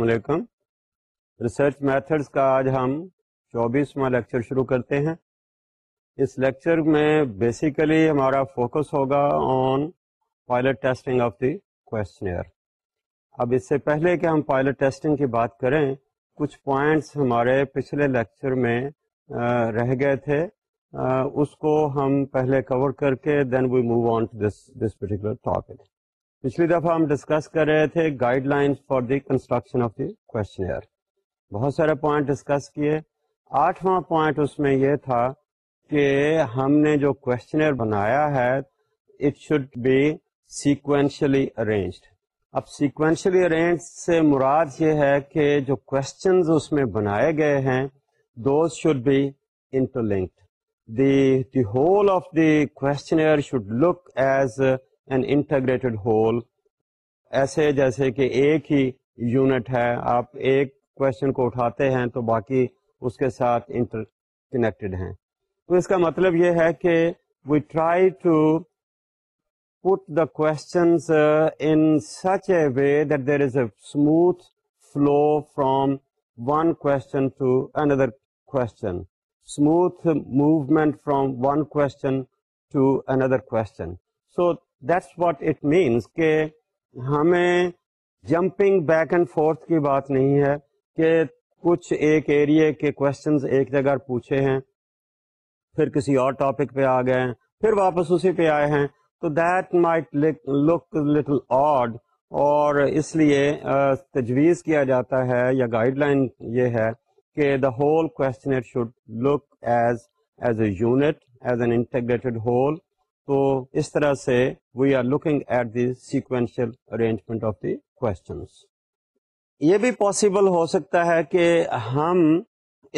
السلام علیکم research methods کا آج ہم چوبیسواں لیکچر شروع کرتے ہیں اس لیکچر میں بیسیکلی ہمارا فوکس ہوگا on pilot testing of the questionnaire اب اس سے پہلے کہ ہم پائلٹ ٹیسٹنگ کی بات کریں کچھ پوائنٹس ہمارے پچھلے لیکچر میں رہ گئے تھے اس کو ہم پہلے کور کر کے then we move on to this this particular topic پچھلی دفعہ ہم ڈسکس کر رہے تھے guideline for the construction of the questionnaire بہت سارے پوائنٹ ڈسکس کیے آٹھواں پوائنٹ اس میں یہ تھا کہ ہم نے جو کوشچنئر بنایا ہے اٹ بی سیکوینشلی ارینجڈ اب سیکوینشلی ارینج سے مراد یہ ہے کہ جو کوشچنز اس میں بنائے گئے ہیں those should be interlinked the the whole of the should look as an integrated whole ایسے جیسے کہ ایک ہی یونٹ ہے آپ ایک کوشچن کو اٹھاتے ہیں تو باقی اس کے ساتھ انٹر کنیکٹڈ ہیں تو اس کا مطلب یہ ہے کہ we try to put the questions in such a way that there is a smooth flow from one question to another question smooth movement from one question to another question so that's what it means کہ ہمیں jumping back and forth کی بات نہیں ہے کہ کچھ ایک ایریے کے کوشچنس ایک جگہ پوچھے ہیں پھر کسی اور ٹاپک پہ آ گئے ہیں پھر واپس اسی پہ آئے ہیں تو that might look little odd اور اس لیے تجویز کیا جاتا ہے یا گائڈ لائن یہ ہے کہ the whole should look as as as a unit an integrated whole تو اس طرح سے we are looking at the sequential arrangement of the questions یہ بھی پاسبل ہو سکتا ہے کہ ہم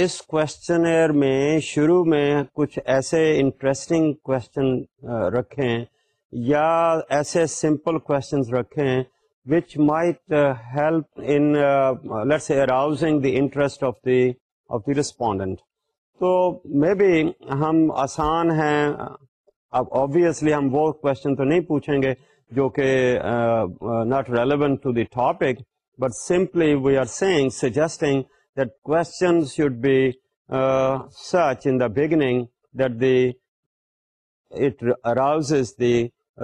اس کوشچنر میں شروع میں کچھ ایسے انٹرسٹنگ کوشچن رکھیں یا ایسے سمپل کوشچنس رکھیں which might help in let's arousing the interest of the of the respondent تو مے بی ہم آسان ہیں اب آبیسلی ہم وہ کوشچن تو نہیں پوچھیں گے جو کہ not relevant to the topic but simply we are seeing suggesting that question should be such in the beginning that the it arouse the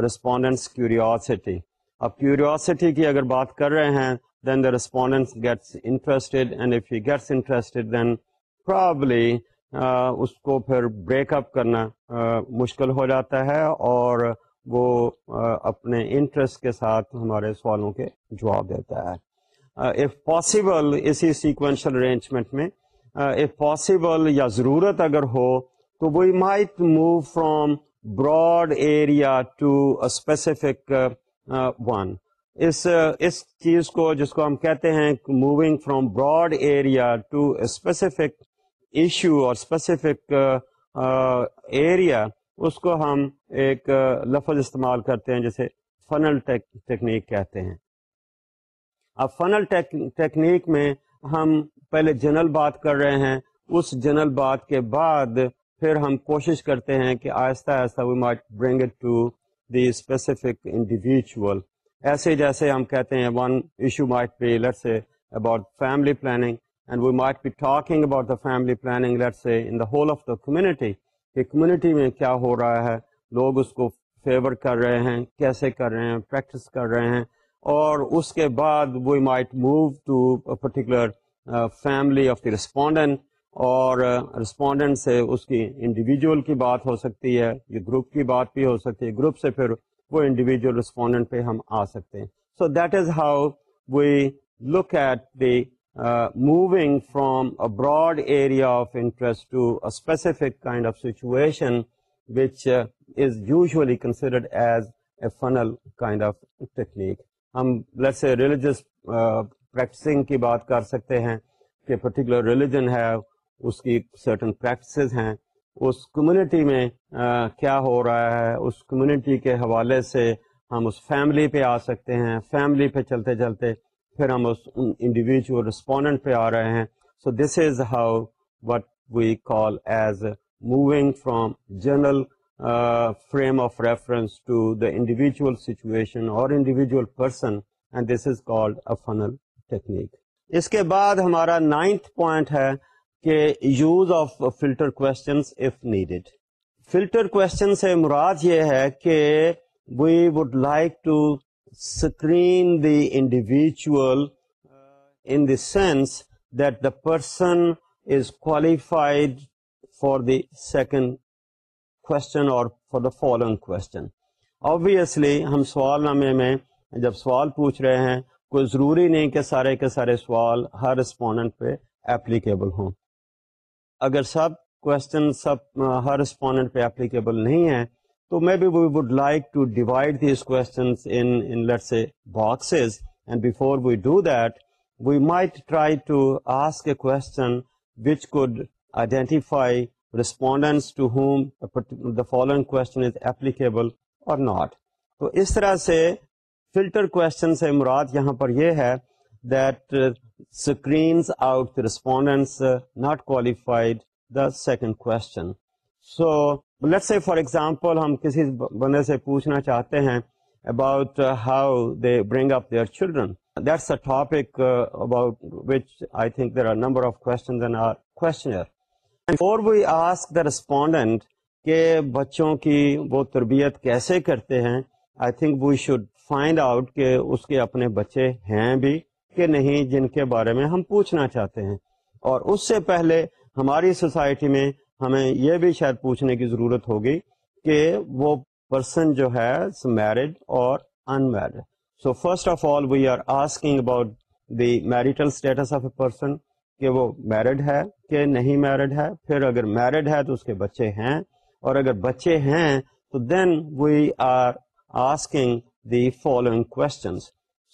respondent's curiosity اب کیوریوسٹی کی اگر بات کر رہے ہیں then the respondent gets interested and if you gets interested then probably اس کو پھر break اپ کرنا مشکل ہو جاتا ہے اور وہ اپنے انٹرسٹ کے ساتھ ہمارے سوالوں کے جواب دیتا ہے اف پاسبل اسی سیکوینشل ارینجمنٹ میں اف پاسبل یا ضرورت اگر ہو تو وہ move from broad area to specific one اس اس چیز کو جس کو ہم کہتے ہیں moving from broad area to specific issue اور اسپیسیفک ایریا uh, uh, اس کو ہم ایک uh, لفظ استعمال کرتے ہیں جیسے فنل ٹیکنیک کہتے ہیں اب فنل ٹیکنیک میں ہم پہلے جنرل بات کر رہے ہیں اس جنرل بات کے بعد پھر ہم کوشش کرتے ہیں کہ آہستہ آہستہ we might bring it to the specific individual ایسے جیسے ہم کہتے ہیں one issue might be about family planning and we might be talking about the the family planning whole of community کہ کمیونٹی میں کیا ہو رہا ہے لوگ اس کو فیور کر رہے ہیں کیسے کر رہے ہیں پریکٹس کر رہے ہیں اور اس کے بعد we might move to particular family of the or respondent uh, سے اس کی انڈیویجول کی بات ہو سکتی ہے یہ گروپ کی بات بھی ہو سکتی ہے گروپ سے پھر وہ انڈیویجول رسپونڈنٹ پہ ہم آ سکتے ہیں so that is how we look at the moving from broad area of interest to specific kind of situation ہم جیسے ریلیجس پریکٹسنگ کی بات کر سکتے ہیں کہ پرٹیکولر ریلیجن ہے اس کی سرٹن پریکٹسز ہیں اس کمیونٹی میں uh, کیا ہو رہا ہے اس کمیونٹی کے حوالے سے ہم اس فیملی پہ آ سکتے ہیں فیملی پہ چلتے چلتے پھر ہم اس انڈیویجول رسپونڈنٹ پہ آ رہے ہیں so this is how what we call as moving from general frame of reference to the situation or individual person and this is called a funnel technique اس کے بعد ہمارا نائنتھ پوائنٹ ہے کہ use of filter questions if needed filter question سے مراد یہ ہے کہ we would like to individual in the sense that the person is qualified for the second کو فار دا فالو کوسلی ہم سوال نامے میں جب سوال پوچھ رہے ہیں کوئی ضروری نہیں کہ سارے کے سارے سوال ہر رسپونڈنٹ پہ ایپلیکیبل ہوں اگر سب رسپونڈنٹ پہ ایپلیکیبل نہیں ہیں تو may be we would like to divide these and before we we do that might try to to ask a question question which could identify respondents whom the following is applicable or not تو اس طرح سے filter question سے مراد یہاں پر یہ ہے respondents not qualified the second کو لیٹ سے فار ایگزامپل ہم کسی بندے سے پوچھنا چاہتے ہیں about how they bring up their children that's a topic about which I think there are number of questionnaire we ask the respondent کہ بچوں کی وہ تربیت کیسے کرتے ہیں I think we should find out کہ اس کے اپنے بچے ہیں بھی کہ نہیں جن کے بارے میں ہم پوچھنا چاہتے ہیں اور اس سے پہلے ہماری سوسائٹی میں ہمیں یہ بھی شاید پوچھنے کی ضرورت ہوگی کہ وہ پرسن جو ہے میرڈ اور unmarried so first of all we are asking about the marital status of a person کہ وہ میرڈ ہے کہ نہیں میرڈ ہے پھر اگر میرڈ ہے تو اس کے بچے ہیں اور اگر بچے ہیں تو then we are asking the following questions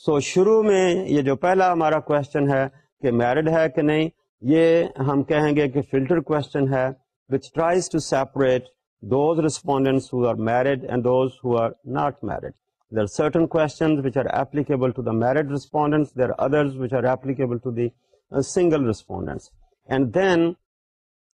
so شروع میں یہ جو پہلا ہمارا کوشچن ہے کہ میرڈ ہے کہ نہیں یہ ہم کہیں گے کہ فلٹر کوشچن ہے which tries to separate those respondents who are married and those who are not married. There are certain questions which are applicable to the married respondents. There are others which are applicable to the uh, single respondents. And then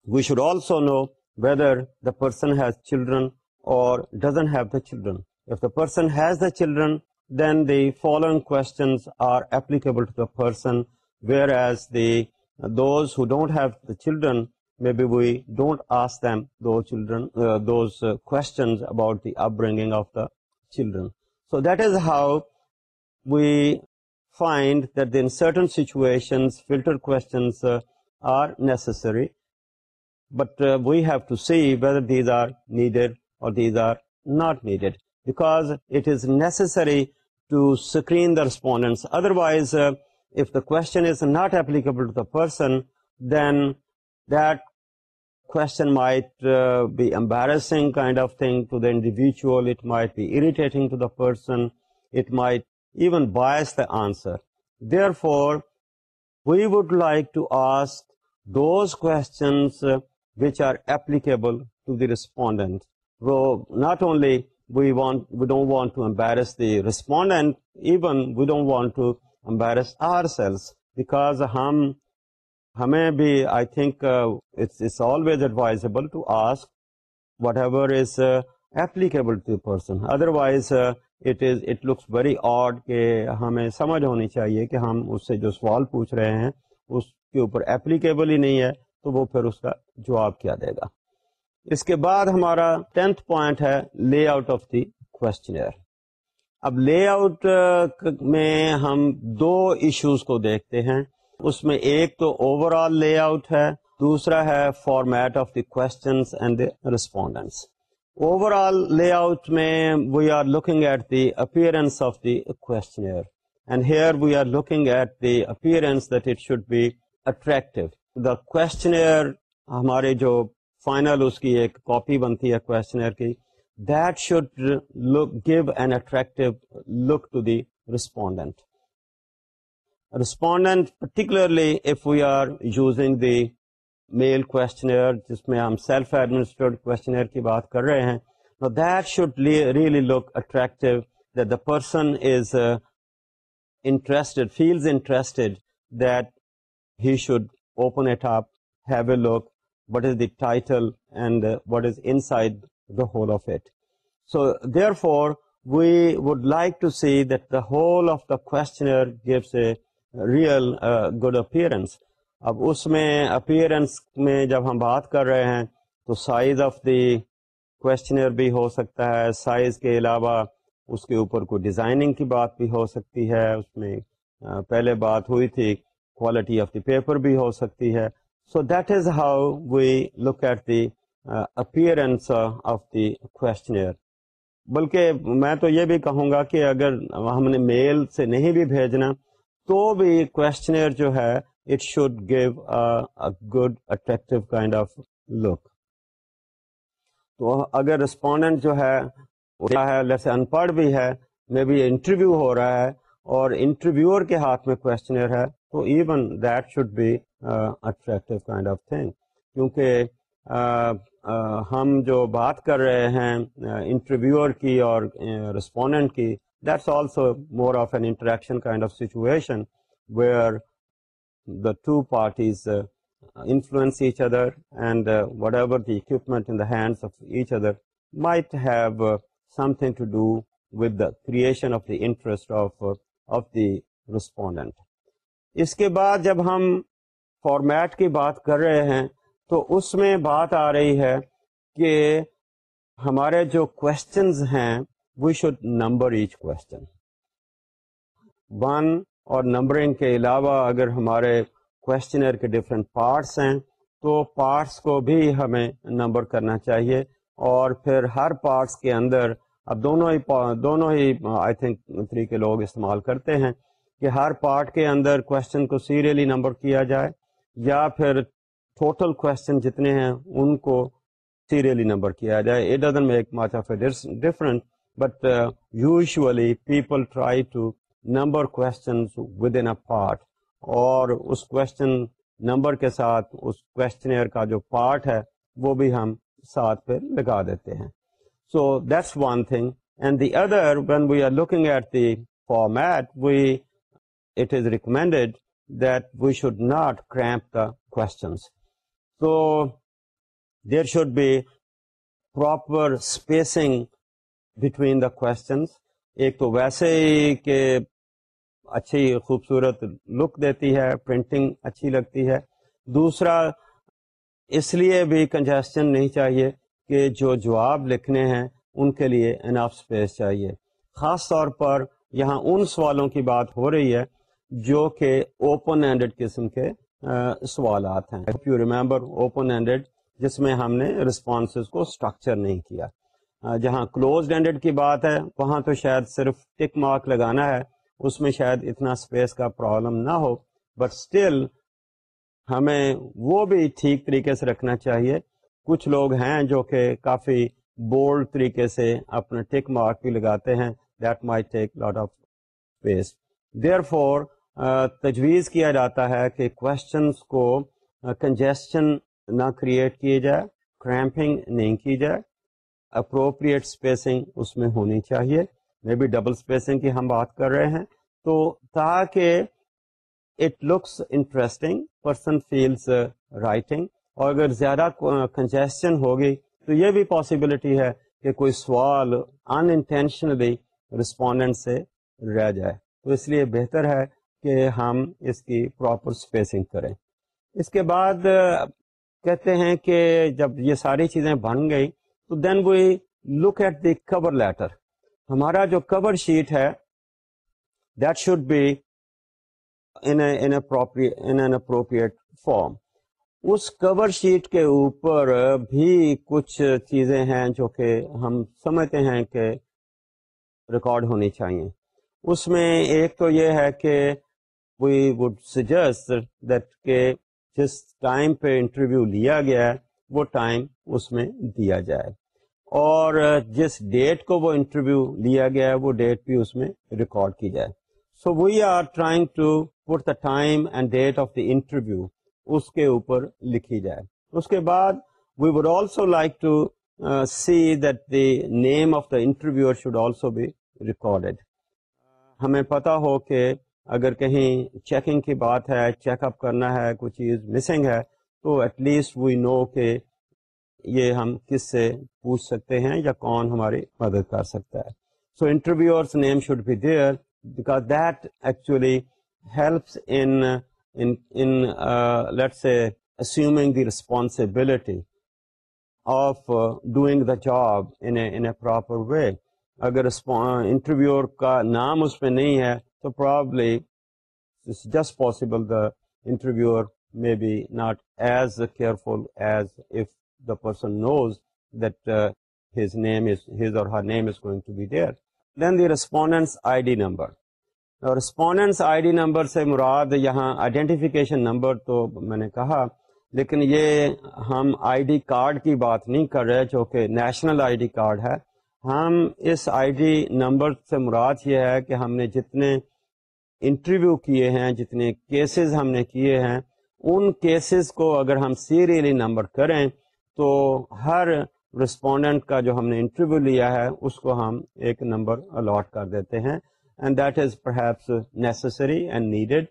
we should also know whether the person has children or doesn't have the children. If the person has the children, then the following questions are applicable to the person, whereas the, those who don't have the children, Maybe we don't ask them those uh, uh, questions about the upbringing of the children. So that is how we find that in certain situations filter questions uh, are necessary, but we have to see whether these are needed or these are not needed, because it is necessary to screen the respondents. Otherwise, if the question is not applicable to the person, then might be embarrassing kind of thing to the individual it might be irritating the answer therefore we would like to ask those کو respondent not unless the respondent even won't want to embarrass ourselves because ہم ہمیں بھی I think it's always advisable to ask whatever is applicable to person otherwise looks very odd کہ ہمیں سمجھ ہونی چاہیے کہ ہم اس سے جو سوال پوچھ رہے ہیں اس کے اوپر ایپلیکیبل ہی نہیں ہے تو وہ پھر اس کا جواب کیا دے گا اس کے بعد ہمارا ٹینتھ پوائنٹ ہے lay out of the questionnaire اب لے آؤٹ uh, میں ہم دو ایشوز کو دیکھتے ہیں اس میں ایک تو اوور آل لے آؤٹ ہے دوسرا ہے format of the questions and the respondents over all layout میں we are looking at the appearance of the questionnaire and here we are looking at the appearance that it should be attractive the questionnaire ہمارے جو final اس کی ایک copy بنتی ہے questionnaire کی that should look give an attractive look to the respondent respondent particularly the mail میں ہم self questionnaire کی بات کر رہے ہیں look what is the title and what is inside the whole of it so therefore we like to see the whole of the questionnaire real good appearance اب اس میں اپیئرنس میں جب ہم بات کر رہے ہیں تو سائز آف دی کوشچنر بھی ہو سکتا ہے سائز کے علاوہ اس کے اوپر کوئی ڈیزائننگ کی بات بھی ہو سکتی ہے اس میں پہلے بات ہوئی تھی کوالٹی آف دی پیپر بھی ہو سکتی ہے so that is how we look at the appearance of the questionnaire بلکہ میں تو یہ بھی کہوں گا کہ اگر ہم نے میل سے نہیں بھی بھیجنا تو بھی کوشچنر جو ہے it should give good attractive kind of look تو اگر رسپونڈنٹ جو ہے ان پڑھ بھی ہے میں بی انٹرویو ہو رہا ہے اور انٹرویوئر کے ہاتھ میں کوشچنر ہے تو even that should be attractive kind of thing کیونکہ uh, uh, ہم جو بات کر رہے ہیں انٹرویوئر uh, کی اور رسپونڈنٹ کی of also more of an interaction kind of situation where the two parties influence each other and whatever each of each other uh, have something to do creation creation of the interest of of the respondent اس کے بعد جب ہم format کی بات کر رہے ہیں تو اس میں بات آ رہی ہے کہ ہمارے جو کوشچنز ہیں we should number each question one اور نمبرنگ کے علاوہ اگر ہمارے کوشچنر کے ڈفرینٹ پارٹس ہیں تو پارٹس کو بھی ہمیں نمبر کرنا چاہیے اور پھر ہر پارٹس کے اندر اب دونوں ہی دونوں ہی آئی تھنک طریقے لوگ استعمال کرتے ہیں کہ ہر پارٹ کے اندر کوشچن کو سیریلی نمبر کیا جائے یا پھر ٹوٹل کوشچن جتنے ہیں ان کو سیریلی نمبر کیا جائے it doesn't make much of a different but usually people try to number کو پارٹ اور اس کے ساتھ اس کا جو پارٹ ہے وہ بھی ہم ساتھ پہ لگا دیتے ہیں so this one thing and the other when we are looking at the form at we it is recommended that we should not cramp the کو there should be proper spacing between the questions ایک تو ویسے ہی کہ اچھی خوبصورت لک دیتی ہے printing اچھی لگتی ہے دوسرا اس لیے بھی کنجیسچن نہیں چاہیے کہ جو جواب لکھنے ہیں ان کے لیے اناف اسپیس چاہیے خاص طور پر یہاں ان سوالوں کی بات ہو رہی ہے جو کہ اوپن ہینڈیڈ قسم کے سوالات ہیں اوپن جس میں ہم نے رسپانسز کو اسٹرکچر نہیں کیا جہاں کلوزڈ اینڈڈ کی بات ہے وہاں تو شاید صرف ٹک مارک لگانا ہے اس میں شاید اتنا اسپیس کا پرابلم نہ ہو بٹ اسٹل ہمیں وہ بھی ٹھیک طریقے سے رکھنا چاہیے کچھ لوگ ہیں جو کہ کافی بولڈ طریقے سے اپنا ٹک مارک بھی لگاتے ہیں that may take lot of space therefore تجویز کیا جاتا ہے کہ کوشچنس کو کنجیسچن نہ کریٹ کیے جائے کریمپنگ نہیں کی جائے اپروپریٹ اسپیسنگ اس میں ہونی چاہیے مے بی ڈبل اسپیسنگ کی ہم بات کر رہے ہیں تو تاکہ it looks interesting person feels writing اور اگر زیادہ کنجیشن ہوگی تو یہ بھی پاسبلٹی ہے کہ کوئی سوال ان انٹینشنلی رسپونڈنٹ سے رہ جائے تو اس لیے بہتر ہے کہ ہم اس کی پراپر اسپیسنگ کریں اس کے بعد uh, کہتے ہیں کہ جب یہ ساری چیزیں بن گئی تو then we look at the cover letter ہمارا جو کور شیٹ ہے that should be appropriate form us cover sheet کے اوپر بھی کچھ چیزیں ہیں جو کہ ہم سمجھتے ہیں کہ ریکارڈ ہونی چاہیے اس میں ایک تو یہ ہے کہ وی وڈ سجیسٹ دیٹ کہ جس ٹائم پہ انٹرویو لیا گیا ہے وہ ٹائم اس میں دیا جائے اور جس ڈیٹ کو وہ انٹرویو لیا گیا وہ ڈیٹ بھی اس میں ریکارڈ کی جائے so we are trying to put the the time and date of interview اس کے اوپر لکھی جائے اس کے بعد we would also like to see that the name of the interview should also be recorded ہمیں پتا ہو کہ اگر کہیں چیکنگ کی بات ہے چیک اپ کرنا ہے کوئی چیز مسنگ ہے تو ایٹ لیسٹ وی نو کہ یہ ہم کس سے پوچھ سکتے ہیں یا کون ہماری مدد کر سکتا ہے so interviewer name should be there because that actually helps lets assuming the responsibility of uh, doing the job in a, in a proper way. اگر انٹرویور uh, کا نام اس پہ نہیں ہے تو probably just possible the interviewer may be not as careful as if the person knows this name Hare D number سے مراد یہاں آئیڈینٹیفیکیشن نمبر تو میں نے کہا لیکن یہ ہم آئی ڈی کارڈ کی بات نہیں کر رہے جو کہ نیشنل آئی ڈی کارڈ ہے ہم اس آئی ڈی نمبر سے مراد یہ ہے کہ ہم نے جتنے انٹرویو کیے ہیں جتنے کیسز ہم نے کیے ہیں ان کیسز کو اگر ہم سیریلی نمبر کریں تو ہر رسپونڈنٹ کا جو ہم نے انٹرویو لیا ہے اس کو ہم ایک نمبر الاٹ کر دیتے ہیں and that is perhaps necessary and needed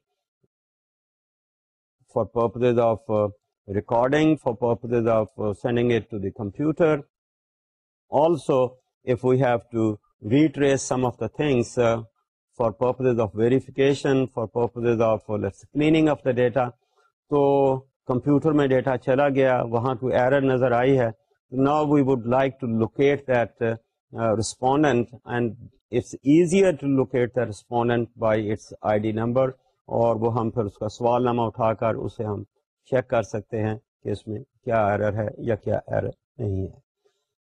for purpose of recording for purpose of sending it to the computer also if we have to retrace some of the things for purpose of verification for purpose of cleaning of the data تو computer میں data چلا گیا وہاں کوئی error نظر آئی ہے نا we would like to to locate locate that and it's it's easier the by I D number اور وہ ہم پھر اس کا سوال نامہ اٹھا کر اسے ہم چیک کر سکتے ہیں کہ اس میں کیا ایرر ہے یا کیا ایرر نہیں ہے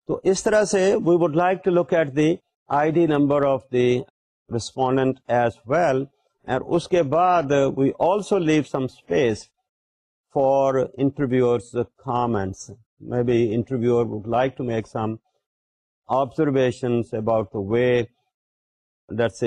تو اس طرح سے we would like to at the I D number of the respondent as well and اس کے بعد we also leave some space for interviewers like to make some observation for this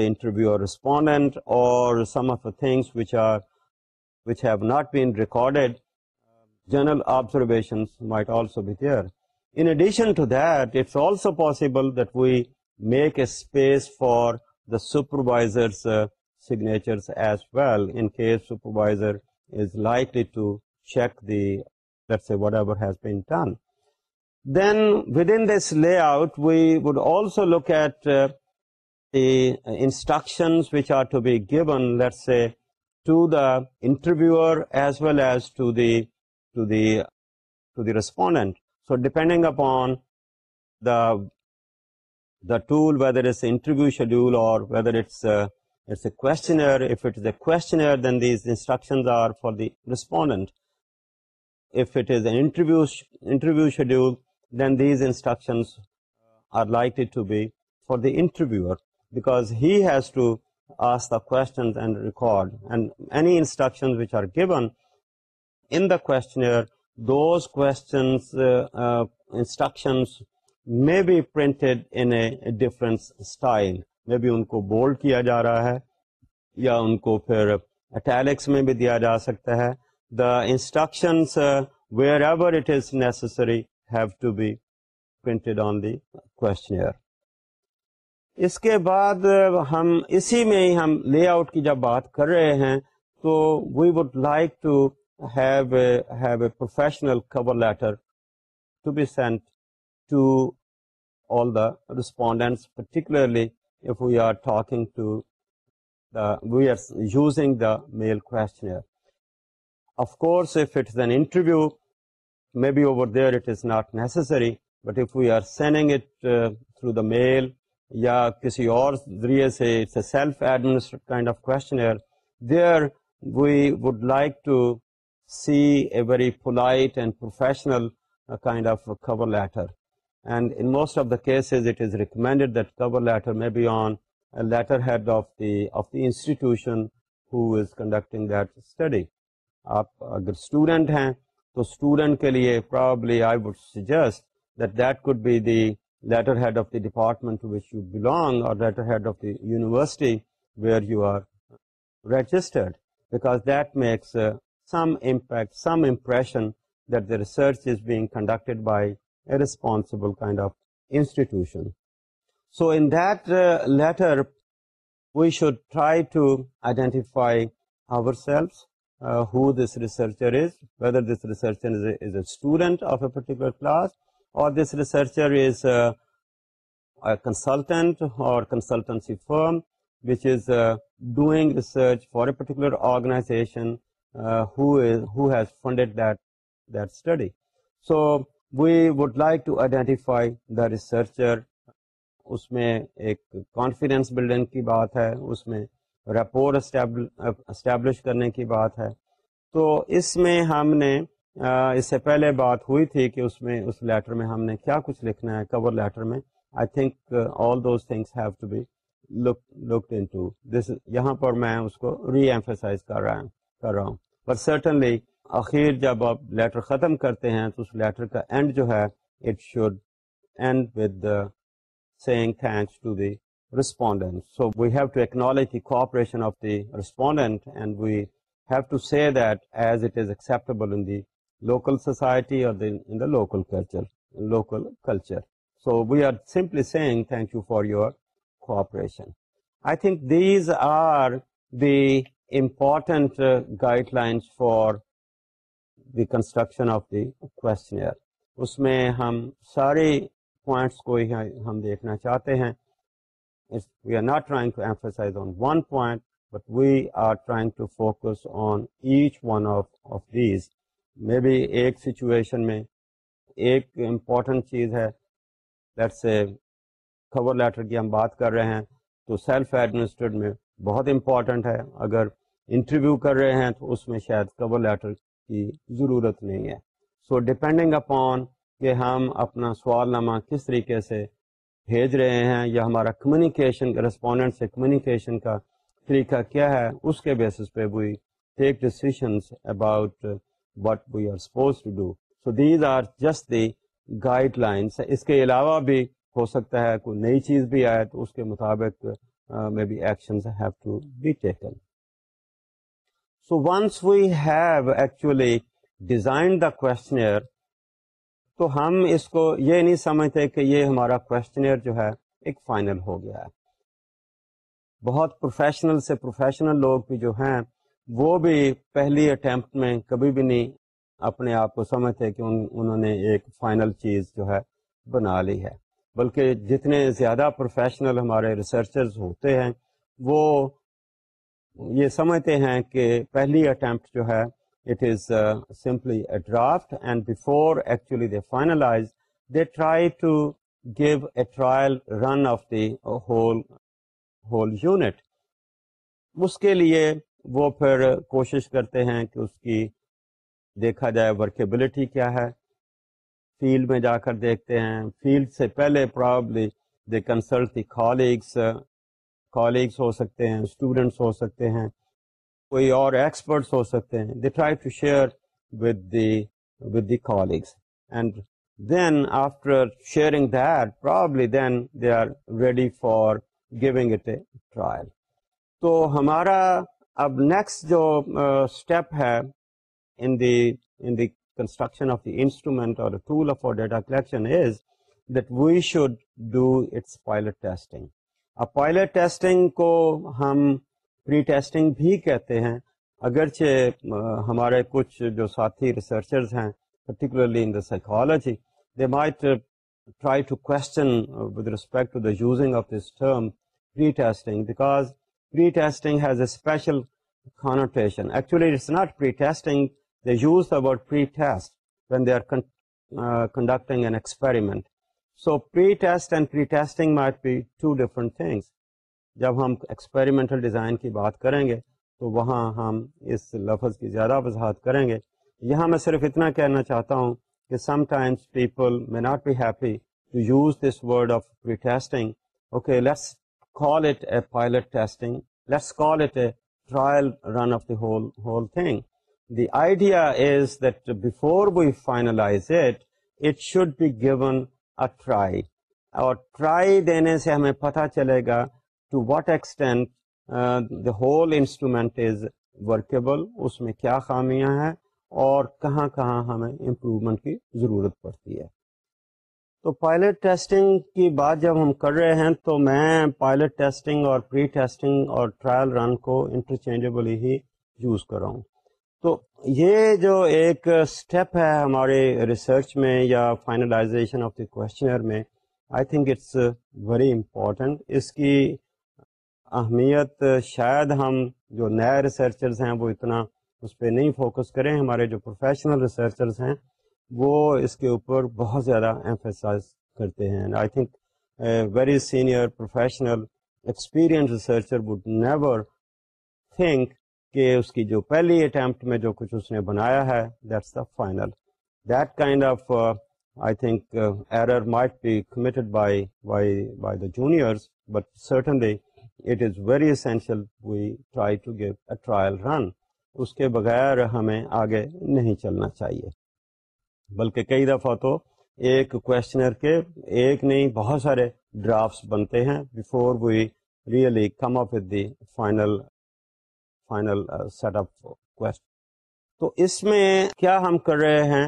signature respondent so depending اپانچنر then these instructions are for the respondent bold کیا جا رہا ہے یا ان کو پھر اٹائل میں بھی دیا جا سکتا ہے instructions wherever it is necessary to be print on the کو اس کے بعد ہم اسی میں ہی ہم لے آؤٹ کی جب بات کر رہے ہیں تو we would like to have have a professional cover letter to to be sent respondent particularly are using the mail کو میل یا کسی اور آپ اگر اسٹوڈنٹ ہیں تو اسٹوڈنٹ کے لیے probably I would suggest that that could be the letterhead of the department to which you belong اور letterhead of the university where you are registered because that makes some impact some impression that the research is being conducted by a responsible kind of institution so in that letter we should try to identify ourselves researcher اس میں ایک confidence building کی بات ہے اس میں رپور establish کرنے کی بات ہے تو اس میں ہم نے اس سے پہلے بات ہوئی تھی کہ اس میں اس لیٹر میں ہم نے کیا کچھ لکھنا ہے کور لیٹر میں I think all those things have to be look into this یہاں پر میں اس کو ری ایمفیسائز کر رہا ہوں کر رہا ہوں بٹ سرٹنلی آخر جب آپ لیٹر ختم کرتے ہیں تو اس لیٹر کا اینڈ جو ہے it should end with saying thanks to the respondent so we've to acknowledge the کوئی for your question I think these are the important guideline for the construction of the کو اس میں ہم ساری points کو ہم دیکھنا چاہتے ہیں ایک امپورٹینٹ چیز ہے تو سیلف ایڈمنس بہت امپورٹینٹ ہے اگر انٹرویو کر رہے ہیں تو اس میں شاید کور لیٹر کی ضرورت نہیں ہے سو ڈپینڈنگ اپان کہ ہم اپنا سوال نامہ کس طریقے سے بھیج رہے ہیں یا ہمارا کمیونیکیشن ریسپونڈنٹ سے کمیونیکیشن کا طریقہ کیا ہے اس کے بیسس پہ we we take decisions about are are suppose to do these just the guidelines اس کے علاوہ بھی ہو سکتا ہے کوئی نئی چیز بھی آئے تو اس کے مطابق may be be have to taken so once we have actually design the questionnaire تو ہم اس کو یہ نہیں سمجھتے کہ یہ ہمارا کوشچنر جو ہے ایک فائنل ہو گیا ہے بہت پروفیشنل سے پروفیشنل لوگ بھی جو ہیں وہ بھی پہلی اٹیمپٹ میں کبھی بھی نہیں اپنے آپ کو سمجھتے کہ ان, انہوں نے ایک فائنل چیز جو ہے بنا لی ہے بلکہ جتنے زیادہ پروفیشنل ہمارے ریسرچرز ہوتے ہیں وہ یہ سمجھتے ہیں کہ پہلی اٹیمپٹ جو ہے simply they finalize the try to give a trial run of the whole whole unit اس کے لیے وہ پھر کوشش کرتے ہیں کہ اس کی دیکھا جائے ورکیبلٹی کیا ہے فیلڈ میں جا کر دیکھتے ہیں فیلڈ سے پہلے probably they consult the colleagues colleagues ہو سکتے ہیں اسٹوڈنٹس ہو سکتے ہیں کوئی اور ایکسپرٹس ہو سکتے ہیں they try to share with the with the colleagues and then after sharing that probably then they are ready for giving it a trial تو ہمارا اب نیکسٹ جو اسٹیپ uh, ہے in the in the construction of the instrument اور tool of our data collection is that we should do it's pilot testing اب pilot testing کو ہم pre testing بھی کہتے ہیں اگرچہ ہمارے کچھ جو ساتھی ریسرچرز ہیں particularly in the psychology they might try to question with respect to the using of this term pretesting because pretesting has a special connotation actually it's not pretesting they use the word pretest when they are conducting an experiment so pretest and pretesting might be two different things جب ہم experimental design کی بات کریں گے تو وہاں ہم اس لفظ کی زیادہ وضاحت کریں گے یہاں میں صرف اتنا کہنا چاہتا ہوں کہ sometimes people may not be happy to use this word of pretesting okay let's call it a pilot testing let's call it a trial run of the whole whole thing the idea is that before we finalize it it should be given a try اور try دینے سے ہمیں پتہ چلے گا to what extent the whole instrument is workable اس میں کیا خامیاں ہیں اور کہاں کہاں ہمیں امپروومنٹ کی ضرورت پڑتی ہے تو پائلٹ ٹیسٹنگ کی بات جب ہم کر رہے ہیں تو میں پائلٹ ٹیسٹنگ اور پری ٹیسٹنگ اور ٹرائل رن کو انٹرچینجبلی ہی یوز کر رہا ہوں تو یہ جو ایک اسٹیپ ہے ہمارے ریسرچ میں یا فائنلائزیشن آف دی کوشچنر میں I think it's very important اس کی اہمیت شاید ہم جو نئے ریسرچرز ہیں وہ اتنا اس پہ نہیں فوکس کریں ہمارے جو پروفیشنل ریسرچرز ہیں وہ اس کے اوپر بہت زیادہ ایمفیسائز کرتے ہیں I think very senior professional experience researcher would never think کہ اس کی جو پہلی اٹیمپٹ میں جو کچھ اس نے بنایا ہے that's the final that kind of I think error might be committed by by by the juniors but certainly trial run اس کے بغیر ہمیں آگے نہیں چلنا چاہیے بلکہ کئی دفعہ تو ایک کوشچنر کے ایک نہیں بہت سارے ڈرافٹس بنتے ہیں before we really come up with the final final setup تو اس میں کیا ہم کر رہے ہیں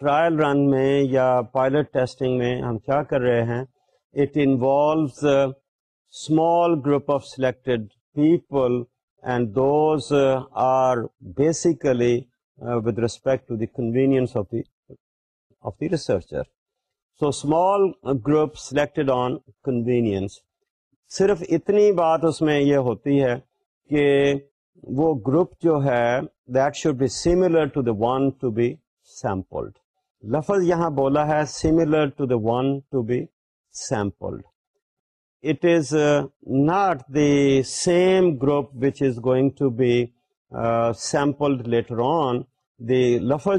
ٹرائل رن میں یا پائلٹ ٹیسٹنگ میں ہم کیا کر رہے ہیں it involves small group of selected people and those are basically with respect to دینیسر so small group selected on convenience صرف اتنی بات اس میں یہ ہوتی ہے کہ وہ گروپ جو ہے لفظ یہاں بولا ہے similar to the one to be sampled لفظ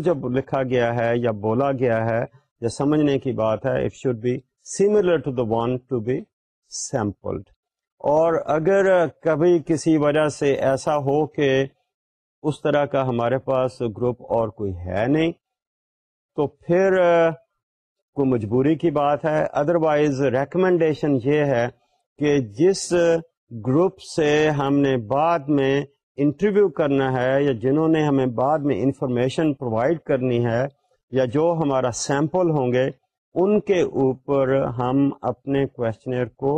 جب لکھا گیا ہے یا بولا گیا ہے یا سمجھنے کی بات ہے similar to the one to be sampled اور اگر کبھی کسی وجہ سے ایسا ہو کہ اس طرح کا ہمارے پاس گروپ اور کوئی ہے نہیں تو پھر کو مجبوری کی بات ہے ادر وائز ریکمنڈیشن یہ ہے کہ جس گروپ سے ہم نے بعد میں انٹرویو کرنا ہے یا جنہوں نے ہمیں بعد میں انفارمیشن پرووائڈ کرنی ہے یا جو ہمارا سیمپل ہوں گے ان کے اوپر ہم اپنے کوشچنر کو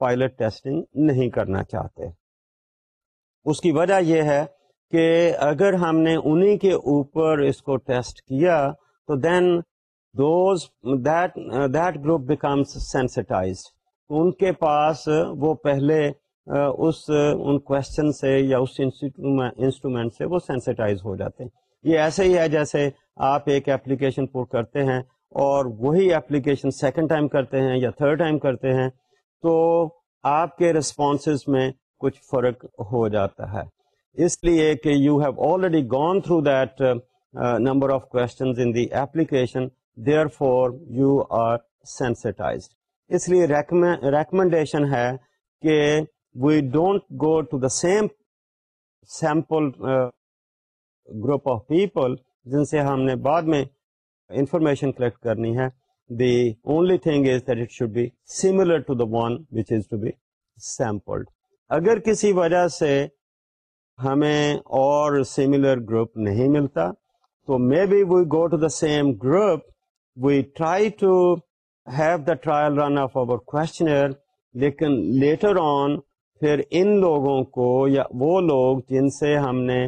پائلٹ ٹیسٹنگ نہیں کرنا چاہتے اس کی وجہ یہ ہے کہ اگر ہم نے انہیں کے اوپر اس کو ٹیسٹ کیا تو then that group becomes sensitized ان کے پاس وہ پہلے اس اس ان کوشچن سے سے یا وہ سینسٹائز ہو جاتے ہیں یہ ایسے ہی ہے جیسے آپ ایک ایپلیکیشن کرتے ہیں اور وہی ایپلیکیشن سیکنڈ ٹائم کرتے ہیں یا تھرڈ ٹائم کرتے ہیں تو آپ کے رسپانسز میں کچھ فرق ہو جاتا ہے اس لیے کہ you have already gone through that number of questions in the application therefore you are sensitized اس لیے ریکمینڈیشن ہے کہ we don't go to the same sample group of people جن سے ہم نے بعد میں انفارمیشن کلیکٹ کرنی ہے the only thing is that it should be similar to the one which is to be sampled اگر کسی وجہ سے ہمیں اور سیملر گروپ نہیں ملتا تو may be we go to the same group we try to have the trial run questionnaire لیکن لیٹر آن پھر ان لوگوں کو یا وہ لوگ جن سے ہم نے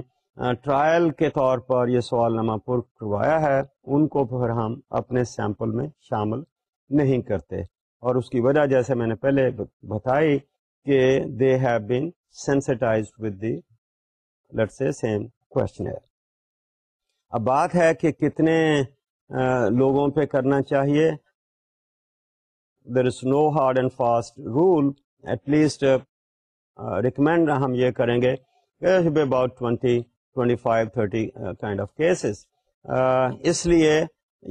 ٹرائل کے طور پر یہ سوال نامہ پر کروایا ہے ان کو پھر ہم اپنے سیمپل میں شامل نہیں کرتے اور اس کی وجہ جیسے میں نے پہلے بتائی کہ they have been sensitized with the لٹ سے سیم کوشچنر اب بات ہے کہ کتنے لوگوں پہ کرنا چاہیے there is no hard and fast rule at least recommend ہم یہ کریں گے about twenty twenty five thirty kind of cases اس لیے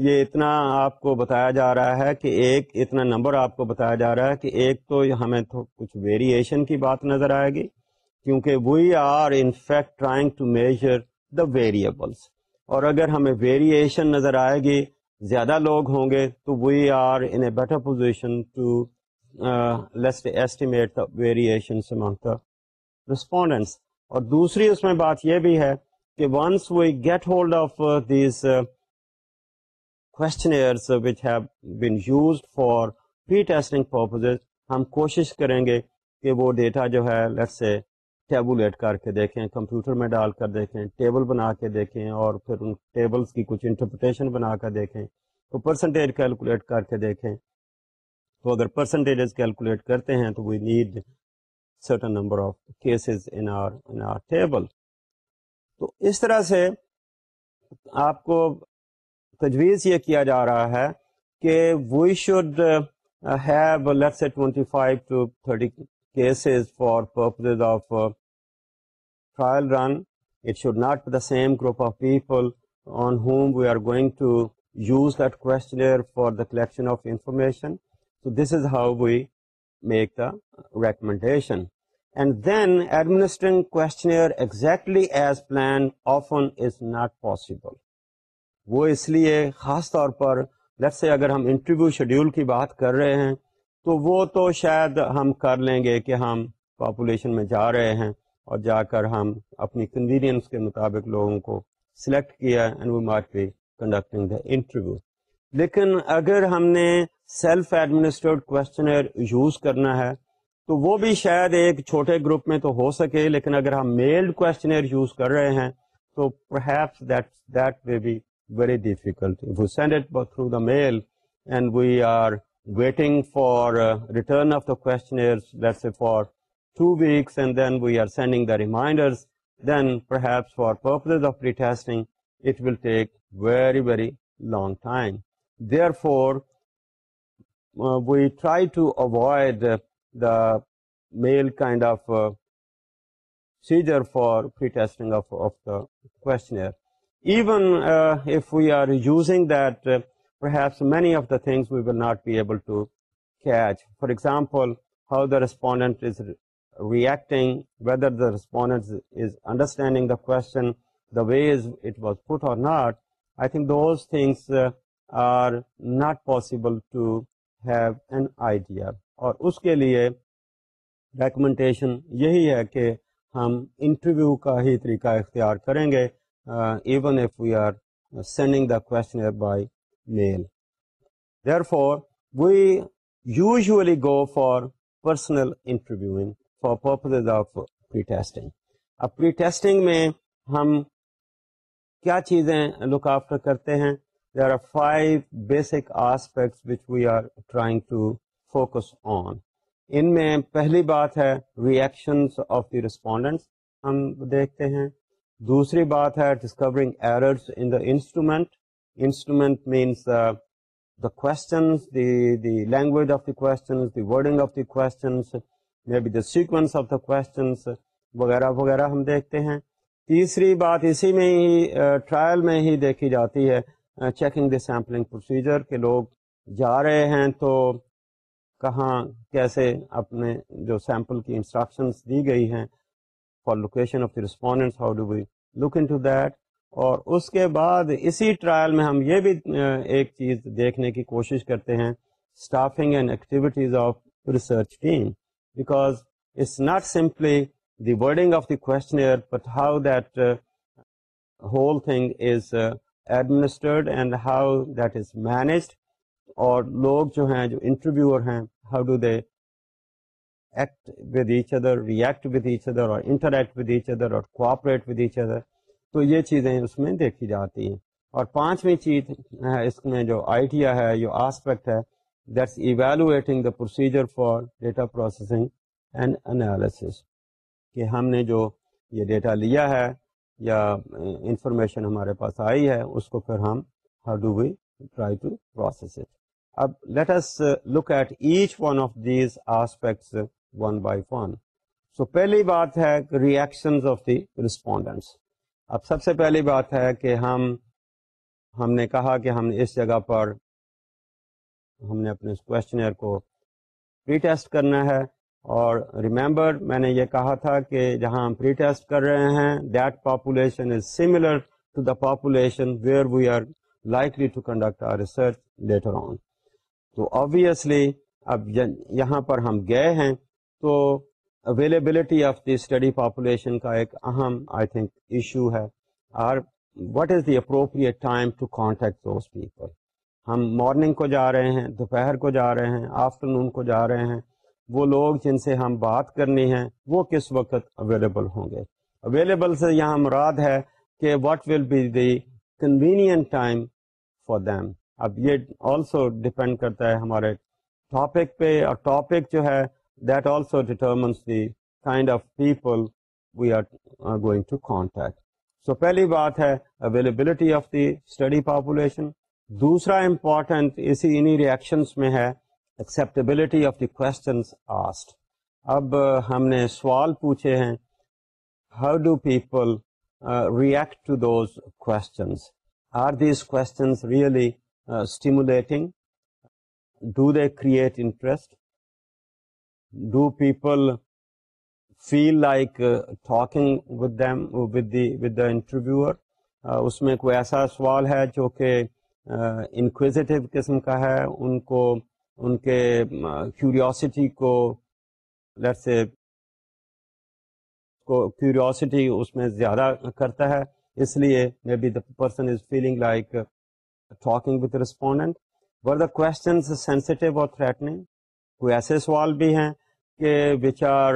یہ اتنا آپ کو بتایا جا رہا ہے کہ ایک اتنا نمبر آپ کو بتایا جا رہا ہے کہ ایک تو ہمیں تو کچھ ویریشن کی بات نظر آئے گی کیونکہ we are in fact trying to measure the variables اور اگر ہمیں ویریشن نظر آئے گی زیادہ لوگ ہوں گے تو we are in a better position to least estimate variation respondents اور دوسری اس میں بات یہ بھی ہے کہ once we get hold of these questions which have been used for pre testing purpose ہم کوشش کریں گے کہ وہ ڈیٹا جو ہے لیٹ سے ٹیبولیٹ کر کے دیکھیں کمپیوٹر میں ڈال کر دیکھیں ٹیبل بنا کے دیکھیں اور پھر ان ٹیبلز کی کچھ انٹرپریٹیشن بنا کر دیکھیں تو پرسنٹیج کیلکولیٹ کر کے دیکھیں تو اگر پرسنٹیجز کیلکولیٹ کرتے ہیں تو we need certain number of cases in our in our table تو اس طرح سے آپ کو تجویز یہ کیا جا رہا ہے کہ we should have let's twenty five to thirty cases for purpose of trial run, it should not be the same group of people on whom we are going to use that questionnaire for the collection of information. So this is how we make the recommendation. And then administering questionnaire exactly as planned often is not possible. وہ اس لیے خاص طور پر let's say اگر ہم interview schedule کی بات کر رہے ہیں تو وہ تو شاید ہم کر لیں گے کہ ہم پاپولیشن میں جا رہے ہیں اور جا کر ہم اپنی کنوینئنس کے مطابق لوگوں کو سلیکٹ کیا and we might be conducting the interview لیکن اگر ہم نے سیلف ایڈمنسٹرڈ کوشچنر یوز کرنا ہے تو وہ بھی شاید ایک چھوٹے گروپ میں تو ہو سکے لیکن اگر ہم میلڈ کوشچنر یوز کر رہے ہیں تو perhaps that that way be very difficult we send it through the mail and we are waiting for return of the questionnaire for 2 weeks, and then we are sending the reminders, then perhaps for purposes of retesting, it will take very, very long time. Therefore, uh, we try to avoid uh, the mail kind of uh, procedure for pretesting of the questionnaire. Even if we are using that, perhaps many of the things we will not be able to catch. For example, how the respondent is reacting, whether the respondent is understanding the question the way it was put or not, I think those things uh, are not possible to have an idea. اور اس کے لیے recommendation یہی ہے کہ ہم interview کا ہی طریقہ اختیار کریں گے even if we are sending the question by mail therefore we usually go for personal interviewing after کرتے ہیں پہلی بات ہے دی ریسپونڈنٹ ہم دیکھتے ہیں دوسری بات ہے discovering instrument means the the language of the questions may be the sequence of the questions وغیرہ وغیرہ ہم دیکھتے ہیں تیسری بات اسی میں ہی ٹرائل میں ہی دیکھی جاتی ہے چیکنگ دی سیمپلنگ پروسیجر کہ لوگ جا رہے ہیں تو کہاں کیسے اپنے جو سیمپل کی انسٹرکشنس دی گئی ہیں for location of the respondents how do we look into that اور اس کے بعد اسی ٹرائل میں ہم یہ بھی ایک چیز دیکھنے کی کوشش کرتے ہیں staffing and activities of research team because not simply the wording of the اور لوگ جو ہیں جو انٹرویوئر ہیں how do they act with each other react with each other اور انٹریکٹ ود ایچ ادر اور کوآپریٹ ود ایچ ادر تو یہ چیزیں اس میں دیکھی جاتی ہیں اور پانچویں چیز اس میں جو آئیڈیا ہے جو آسپیکٹ ہے that's evaluating the procedure for data processing and analysis کہ ہم نے جو یہ ڈیٹا لیا ہے یا انفارمیشن ہمارے پاس آئی ہے اس کو پھر ہم how do we try to process it اب let's look at each one of these aspects one by one so پہلی بات ہے ریئیکشن آف دی رسپونڈنٹس اب سب سے پہلی بات ہے کہ ہم ہم نے کہا کہ ہم نے اس جگہ پر ہم نے اپنے اس کوشچنر کو پری ٹیسٹ کرنا ہے اور ریمبر میں نے یہ کہا تھا کہ جہاں ہم پری ٹیسٹ کر رہے ہیں that population is similar to the population where we are likely to conduct our research later on تو آبویسلی اب یہاں پر ہم گئے ہیں تو availability of the study population کا ایک اہم آئی تھنک ایشو ہے اور what is the appropriate time to contact those people ہم مارننگ کو جا رہے ہیں دوپہر کو جا رہے ہیں آفٹرنون کو جا رہے ہیں وہ لوگ جن سے ہم بات کرنی ہے وہ کس وقت اویلیبل ہوں گے اویلیبل سے یہاں مراد ہے کہ what will be the convenient time for them اب یہ آلسو ڈپینڈ کرتا ہے ہمارے ٹاپک پہ اور ٹاپک جو ہے that also the kind of people we are going to contact so پہلی بات ہے availability of the study population دوسرا امپورٹنٹ اسی انہی ریئیکشنس میں ہے acceptability of the questions asked اب ہم نے سوال پوچھے ہیں how do people react to those questions are these questions really stimulating do they create interest do people feel like talking with them with the with the interviewer اس میں کوئی ایسا سوال ہے جو کہ انکویزیٹو قسم کا ہے ان کو ان کے کیوریوسٹی کرتا ہے اس لیے may be the person is feeling like talking with respondent the question sensitive اور تھریٹنگ کوئی ایسے سوال بھی ہیں کہ which are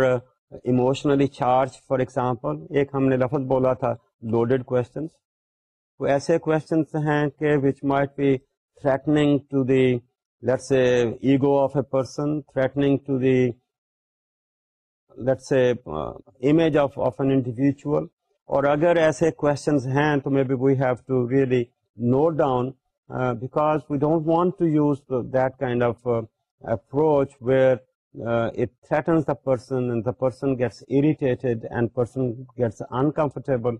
emotionally charge for example ایک ہم نے لفظ بولا تھا لوڈیڈ کوشچنس وہ ایسے کوشچنس ہیں کہ which might be threatening to the let's a ego of a person threatening to the let's a image of of an individual اور اگر ایسے کوشچنز ہیں تو may be we have to really note down because we don't want to use that kind of approach where it threatens the person the person gets irritated and person gets uncomfortable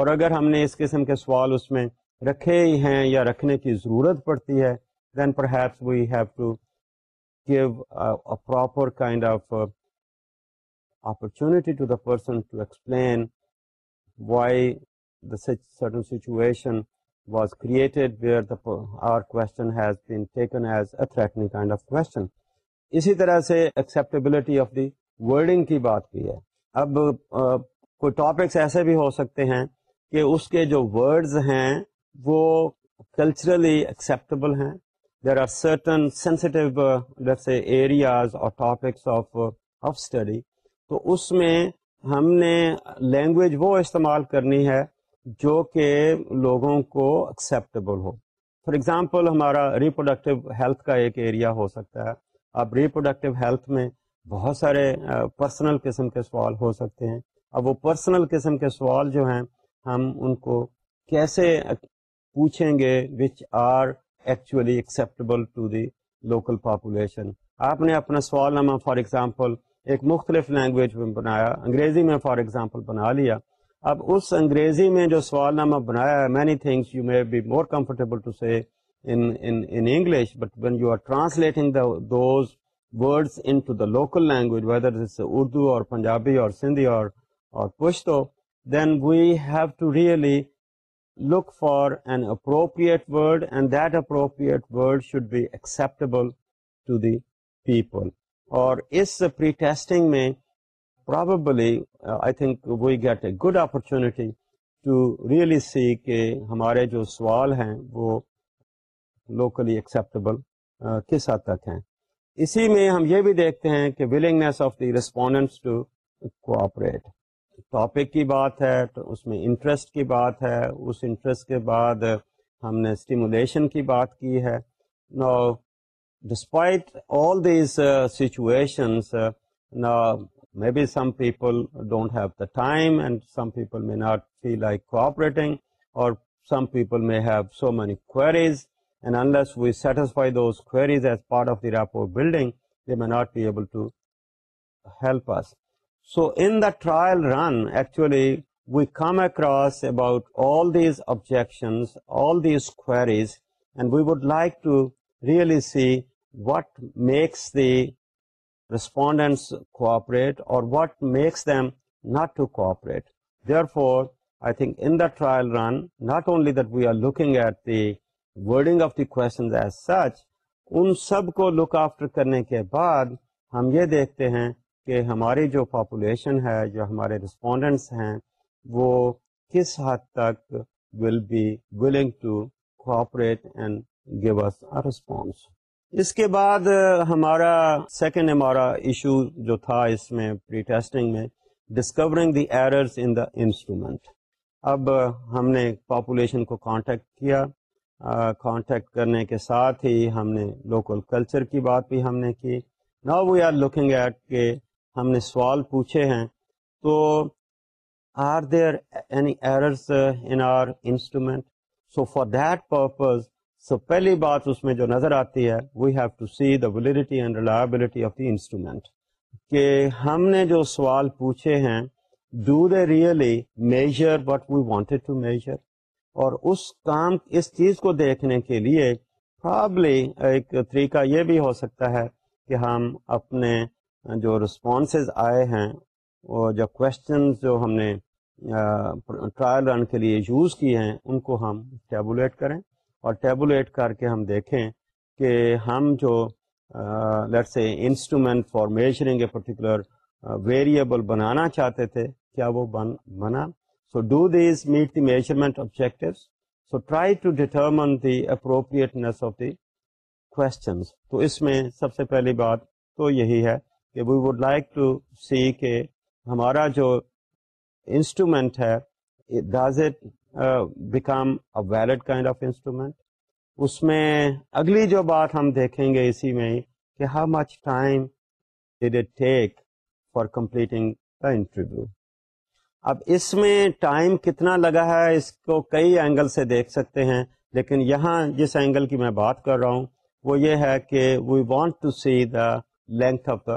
اور اگر ہم نے اس قسم کے سوال اس میں رکھے ہی ہیں یا رکھنے کی ضرورت پڑتی ہے then perhaps we have to give proper kind of opportunity to the person to explain why the certain situation was created where our question has been taken as a threatening kind of question اسی طرح سے acceptability of the wording کی بات کی ہے اب uh, کوئی topics ایسے بھی ہو سکتے ہیں کہ اس کے جو ورڈز ہیں وہ کلچرلی ایکسیپٹیبل ہیں دیر آر سرٹن سینسٹیو جیسے ایریاز اور ٹاپکس آف آف اسٹڈی تو اس میں ہم نے لینگویج وہ استعمال کرنی ہے جو کہ لوگوں کو ایکسیپٹیبل ہو فار ایگزامپل ہمارا ریپروڈکٹیو ہیلتھ کا ایک ایریا ہو سکتا ہے اب ریپروڈکٹیو ہیلتھ میں بہت سارے پرسنل uh, قسم کے سوال ہو سکتے ہیں اب وہ پرسنل قسم کے سوال جو ہیں ہم ان کو کیسے پوچھیں گے which are actually acceptable to the local population آپ نے اپنا سوال نامہ فار ایگزامپل ایک مختلف لینگویج میں بنایا انگریزی میں فار ایگزامپل بنا لیا اب اس انگریزی میں جو سوال نامہ بنایا ہے many things you may be more comfortable to English but when you are translating those words into the local language whether Urdu or Punjabi or Sindhi or or good opportunity to really see کہ ہمارے جو سوال ہیں وہ locally acceptable کس حد تک ہیں اسی میں ہم یہ بھی دیکھتے ہیں کہ willingness of the respondents to cooperate topic کی بات ہے تو اس میں انٹرسٹ کی بات ہے اس انٹرسٹ کے بعد ہم نے اسٹیمولیشن کی بات کی ہے نا ڈسپائٹ آل دیز سچویشنس نا may be some people don't have the time and some people may not feel like cooperating or some people may have so many queries and unless we satisfy those queries as part of the rapport building they may not be able to help us so in the trial run actually we come across about all these objection see what makes the respondents cooperate or what makes them not to cooperate therefore I think in the trial run not only that we are looking at the wording of the as such ان سب کو look after کرنے کے بعد ہم یہ دیکھتے ہیں کہ ہماری جو پاپولیشن ہے جو ہمارے رسپونڈنٹس ہیں وہ کس حد تک will be willing to cooperate and give us response اس کے بعد ہمارا سیکنڈ ہمارا ایشو جو تھا اس میں پری ٹیسٹنگ میں discovering the errors in the instrument اب ہم نے پاپولیشن کو کانٹیکٹ کیا کانٹیکٹ کرنے کے ساتھ ہی ہم نے لوکل کلچر کی بات بھی ہم نے کی نا وی آر لوکنگ ایٹ کہ ہم نے سوال پوچھے ہیں تو are there any errors in our instrument so for that purpose so پہلی بات اس میں جو نظر آتی ہے we have to see the validity and reliability of the instrument کہ ہم نے جو سوال پوچھے ہیں do they really measure what we wanted to measure اور اس کام اس چیز کو دیکھنے کے لیے پرابلی ایک طریقہ یہ بھی ہو سکتا ہے کہ ہم اپنے جو رسپانسز آئے ہیں اور جو کوشچنز جو ہم نے ٹرائل رن کے لیے یوز کی ہیں ان کو ہم ٹیبولیٹ کریں اور ٹیبولیٹ کر کے ہم دیکھیں کہ ہم جو let's say instrument for measuring a particular variable بنانا چاہتے تھے کیا وہ بن بنا so do these meet the measurement objective so try to determine the appropriateness of the questions تو اس میں سب سے پہلی بات تو یہی ہے کہ we would like to see کہ ہمارا جو انسٹرومینٹ ہے it become a valid kind of instrument اس میں اگلی جو بات ہم دیکھیں گے اسی میں کہ how much time did it take for completing the interview اب اس میں ٹائم کتنا لگا ہے اس کو کئی اینگل سے دیکھ سکتے ہیں لیکن یہاں جس اینگل کی میں بات کر رہا ہوں وہ یہ ہے کہ we want to see the length of the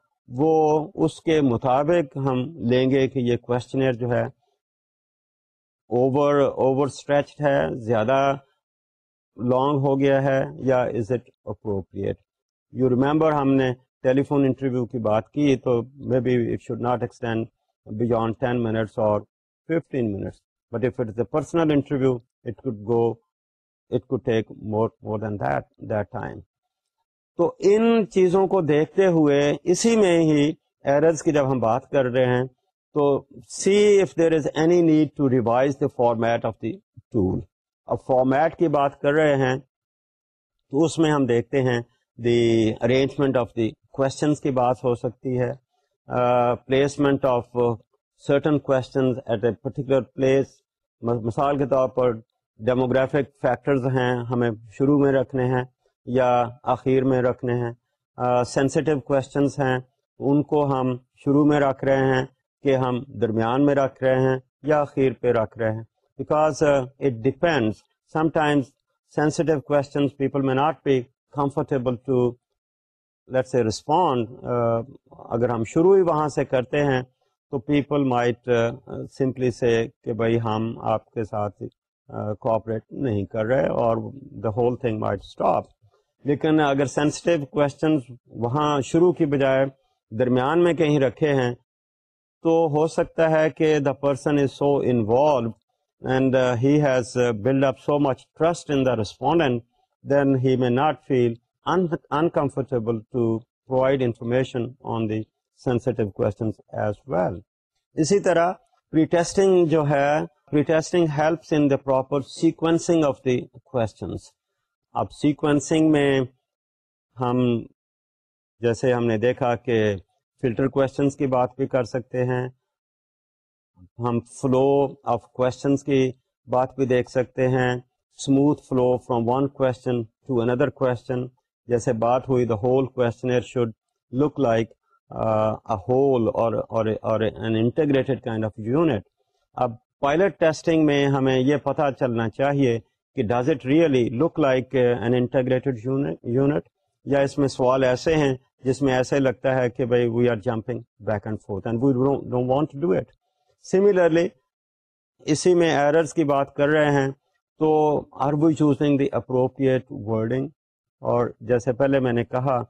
وہ اس کے مطابق ہم لیں گے کہ یہ کوشچنر جو ہے اوور اوور اسٹریچڈ ہے زیادہ لانگ ہو گیا ہے یا is it appropriate you remember ہم نے ٹیلی فون انٹرویو کی بات کی تو may be it should not extend beyond ten minutes or fifteen minutes but if it is a personal interview it could go it could take more more than that that time تو ان چیزوں کو دیکھتے ہوئے اسی میں ہی errors کی جب ہم بات کر رہے ہیں تو see if there is any need to revise the format of the tool اب فارمیٹ کی بات کر رہے ہیں تو اس میں ہم دیکھتے ہیں the arrangement of the questions کی بات ہو سکتی ہے placement of certain questions at a particular place مثال کے طور پر ڈیموگرافک فیکٹرز ہیں ہمیں شروع میں رکھنے ہیں یا آخر میں رکھنے ہیں سینسیٹیو کوشچنس ہیں ان کو ہم شروع میں رکھ رہے ہیں کہ ہم درمیان میں رکھ رہے ہیں یا آخر پہ رکھ رہے ہیں because it sometimes questions people may not be comfortable to let's say respond اگر ہم شروع ہی وہاں سے کرتے ہیں تو پیپل مائٹ سمپلی سے کہ بھائی ہم آپ کے ساتھ کوپریٹ نہیں کر رہے اور the whole thing might stop لیکن اگر سینسٹیو کوشچنز وہاں شروع کی بجائے درمیان میں کہیں رکھے ہیں تو ہو سکتا ہے کہ the person is so involve and he has build up so much trust in the respondent then he may not feel uncomfortable to provide information on the sensitive questions as well اسی طرح pre testing جو ہے pre testing helps in the proper sequencing of the questions اب sequencing میں ہم جیسے ہم نے دیکھا کہ فلٹر کی بات بھی کر سکتے ہیں ہم فلو آف کی بات بھی دیکھ سکتے ہیں smooth flow from one to اندر جیسے بات ہوئی the whole should look like whole or integrated kind of unit اب پائلٹ ٹیسٹنگ میں ہمیں یہ پتہ چلنا چاہیے کہ does really look like an integrated unit یا اس میں سوال ایسے ہیں جس میں ایسے لگتا ہے کہ بھائی we we are jumping back and and forth don't want do it similarly اسی میں ایررز کی بات کر رہے ہیں تو are we choosing the appropriate wording اور جیسے پہلے میں نے کہا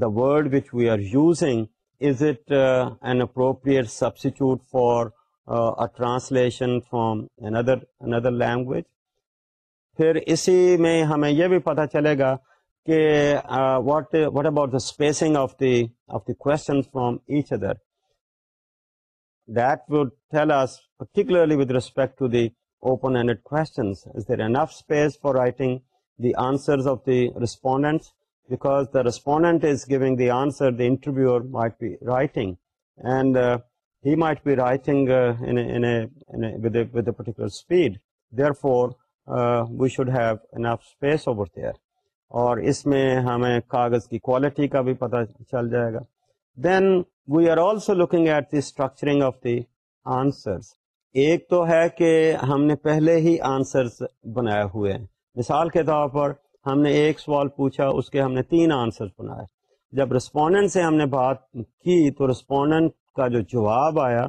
the word which we are using is it an appropriate substitute for translation from another another language پھر اسی میں ہمیں یہ بھی پتا چلے گا کہ what what about the spacing of of the the the question from each other that would tell particularly with respect to open questions is there enough space interview writing and he might be writing with a particular speed therefore we should have space over there اور اس میں ہمیں کاغذ کی quality کا بھی پتہ چل جائے گا then we are also looking at the the structuring of answers ایک تو ہے کہ ہم نے پہلے ہی آنسرس بنائے ہوئے ہیں مثال کے طور پر ہم نے ایک سوال پوچھا اس کے ہم نے تین آنسر بنائے جب رسپونڈنٹ سے ہم نے بات کی تو رسپونڈنٹ کا جو جواب آیا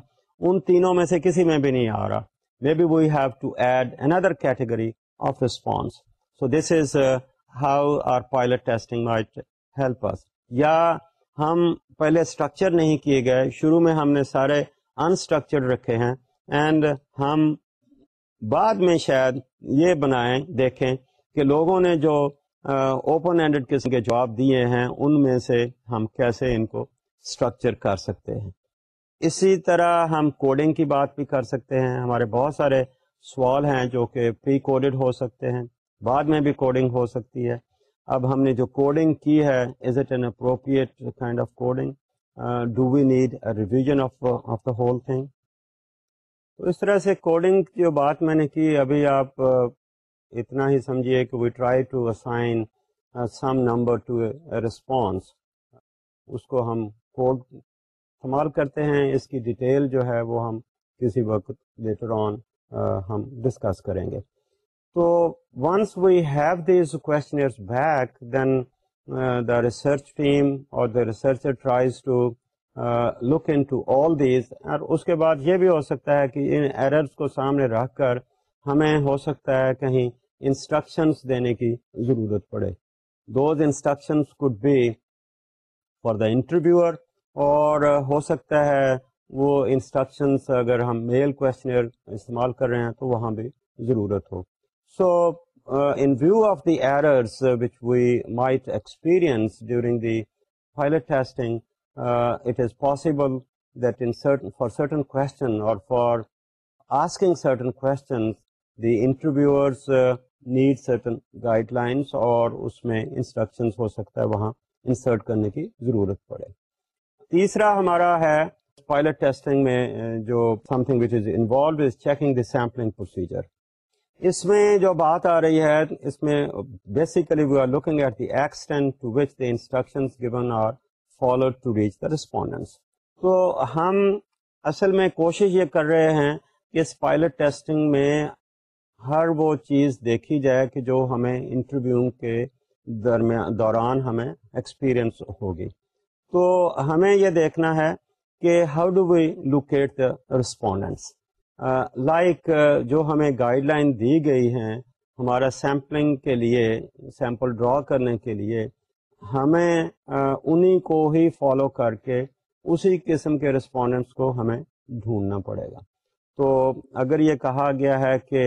ان تینوں میں سے کسی میں بھی نہیں آ رہا یا ہم پہلے اسٹرکچر نہیں کیے گئے شروع میں ہم نے سارے انسٹرکچرڈ رکھے ہیں اینڈ ہم بعد میں شاید یہ بنائیں دیکھیں کہ لوگوں نے جو اوپن ہینڈیڈ قسم کے جواب دیے ہیں ان میں سے ہم کیسے ان کو اسٹرکچر کر سکتے ہیں اسی طرح ہم کوڈنگ کی بات بھی کر سکتے ہیں ہمارے بہت سارے سوال ہیں جو کہ پری کوڈڈ ہو سکتے ہیں بعد میں بھی کوڈنگ ہو سکتی ہے اب ہم نے جو کوڈنگ کی ہے is it an appropriate kind of coding do we need revision of of the whole thing تو اس طرح سے کوڈنگ جو بات میں نے کی ابھی آپ uh, اتنا ہی سمجھیے کہ we try to assign some number to response اس کو ہم کوڈ استعمال کرتے ہیں اس کی ڈیٹیل جو ہے وہ ہم کسی وقت لیٹر آن ہم ڈسکس کریں گے تو once we have these back then the research team اور the tries to look into all these اور اس کے بعد یہ بھی ہو سکتا ہے کہ ان ایررس کو سامنے رکھ کر ہمیں ہو سکتا ہے کہیں انسٹرکشنس دینے کی ضرورت پڑے those instructions could be for the interviewer اور ہو سکتا ہے وہ انسٹرکشنس اگر ہم میل کوشچنر استعمال کر رہے ہیں تو وہاں بھی ضرورت ہو so in view of the errors we might experience during the pilot testing it is possible that in for certain question اور for asking certain the interviewers need certain guidelines اور اس میں انسٹرکشنس ہو سکتا ہے وہاں انسرٹ کرنے کی ضرورت پڑے تیسرا ہمارا ہے پائلٹ ٹیسٹنگ میں جو something which is is involve checking sampling procedure اس میں جو بات آ رہی ہے اس میں basically we are are looking at the two two which the given reach respondents تو ہم اصل میں کوشش یہ کر رہے ہیں کہ اس پائلٹ ٹیسٹنگ میں ہر وہ چیز دیکھی جائے کہ جو ہمیں انٹرویو کے دوران ہمیں ایکسپیرئنس ہوگی تو ہمیں یہ دیکھنا ہے کہ how do we locate the respondents like جو ہمیں گائڈ لائن دی گئی ہیں ہمارا سیمپلنگ کے لیے سیمپل ڈرا کرنے کے لیے ہمیں uh, انہی کو ہی فالو کر کے اسی قسم کے رسپونڈنٹس کو ہمیں ڈھونڈنا پڑے گا تو اگر یہ کہا گیا ہے کہ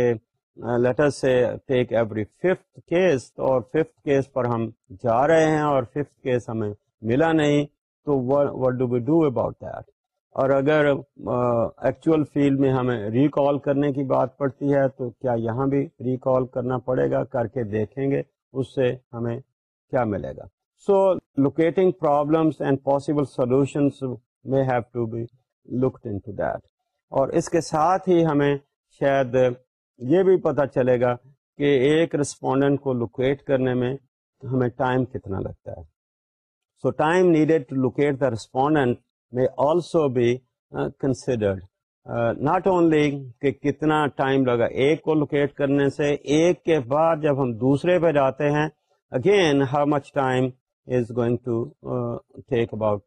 لیٹر سے ٹیک ایوری ففتھ کیس اور ففتھ کیس پر ہم جا رہے ہیں اور ففتھ کیس ہمیں ملا نہیں تو what do we do about that اور اگر ایکچوئل فیلڈ میں ہمیں ریکال کرنے کی بات پڑتی ہے تو کیا یہاں بھی ریکال کرنا پڑے گا کر کے دیکھیں گے اس سے ہمیں کیا ملے گا so locating problems and possible solutions may have to be look that اور اس کے ساتھ ہی ہمیں شاید یہ بھی پتہ چلے گا کہ ایک رسپونڈنٹ کو لوکیٹ کرنے میں ہمیں ٹائم کتنا لگتا ہے so time needed to locate the respondent may also be considered not only کہ کتنا ٹائم لگا ایک کو لوکیٹ کرنے سے ایک کے بعد جب ہم دوسرے پہ جاتے ہیں again how much time is going to take about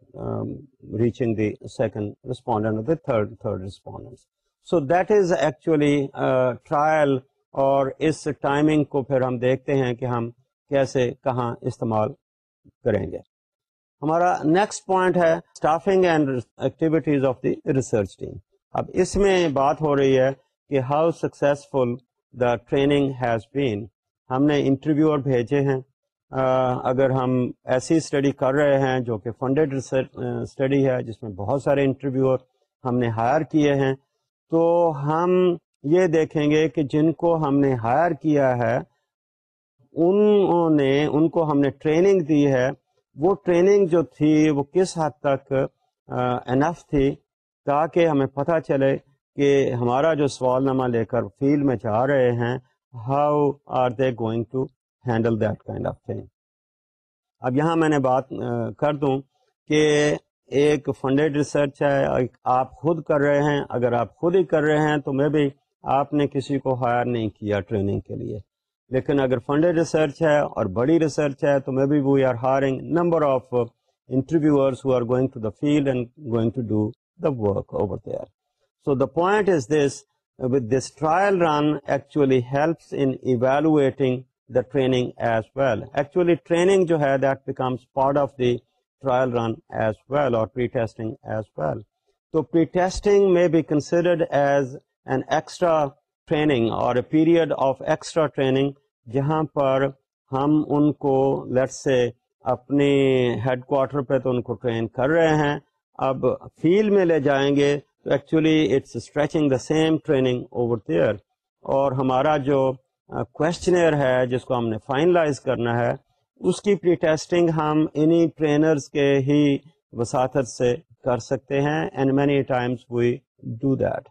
reaching the second respondent اور third third respondent so that is actually trial اور اس ٹائمنگ کو پھر ہم دیکھتے ہیں کہ ہم کیسے کہاں استعمال کریں گے ہمارا نیکسٹ پوائنٹ ہے staffing and activities of the research team اب اس میں بات ہو رہی ہے کہ how successful the training has been ہم نے انٹرویو اور بھیجے ہیں اگر ہم ایسی اسٹڈی کر رہے ہیں جو کہ فنڈیڈ اسٹڈی ہے جس میں بہت سارے انٹرویو ہم نے ہائر کیے ہیں تو ہم یہ دیکھیں گے کہ جن کو ہم نے ہائر کیا ہے انہوں نے ان کو ہم نے ٹریننگ دی ہے وہ ٹریننگ جو تھی وہ کس حد تک انف تھی تاکہ ہمیں پتہ چلے کہ ہمارا جو سوال نامہ لے کر فیلڈ میں جا رہے ہیں how are they going to handle that kind of thing اب یہاں میں نے بات کر دوں کہ ایک فنڈیڈ ریسرچ ہے آپ خود کر رہے ہیں اگر آپ خود ہی کر رہے ہیں تو میں بھی آپ نے کسی کو ہائر نہیں کیا ٹریننگ کے لیے لیکن اگر فنڈڈ ریسرچ ہے اور بڑی ریسرچ ہے تو may be we are hiring number of interviewers who are going to the field and going to do the work over there so the point is this with this trial run actually helps in evaluating the training as well actually training جو ہے that becomes part of the trial run as well اور pre testing as well تو pre testing may be considered as an extra training اور period of extra training جہاں پر ہم ان کو سے اپنے ہیڈ کوارٹر پہ تو ان کو ٹرین کر رہے ہیں اب فیلڈ میں لے جائیں گے تو actually it's stretching the same training over there اور ہمارا جو کوشچنر ہے جس کو ہم نے فائنلائز کرنا ہے اس کی پری ٹیسٹنگ ہم ٹرینرز کے ہی وساطت سے کر سکتے ہیں and many we do that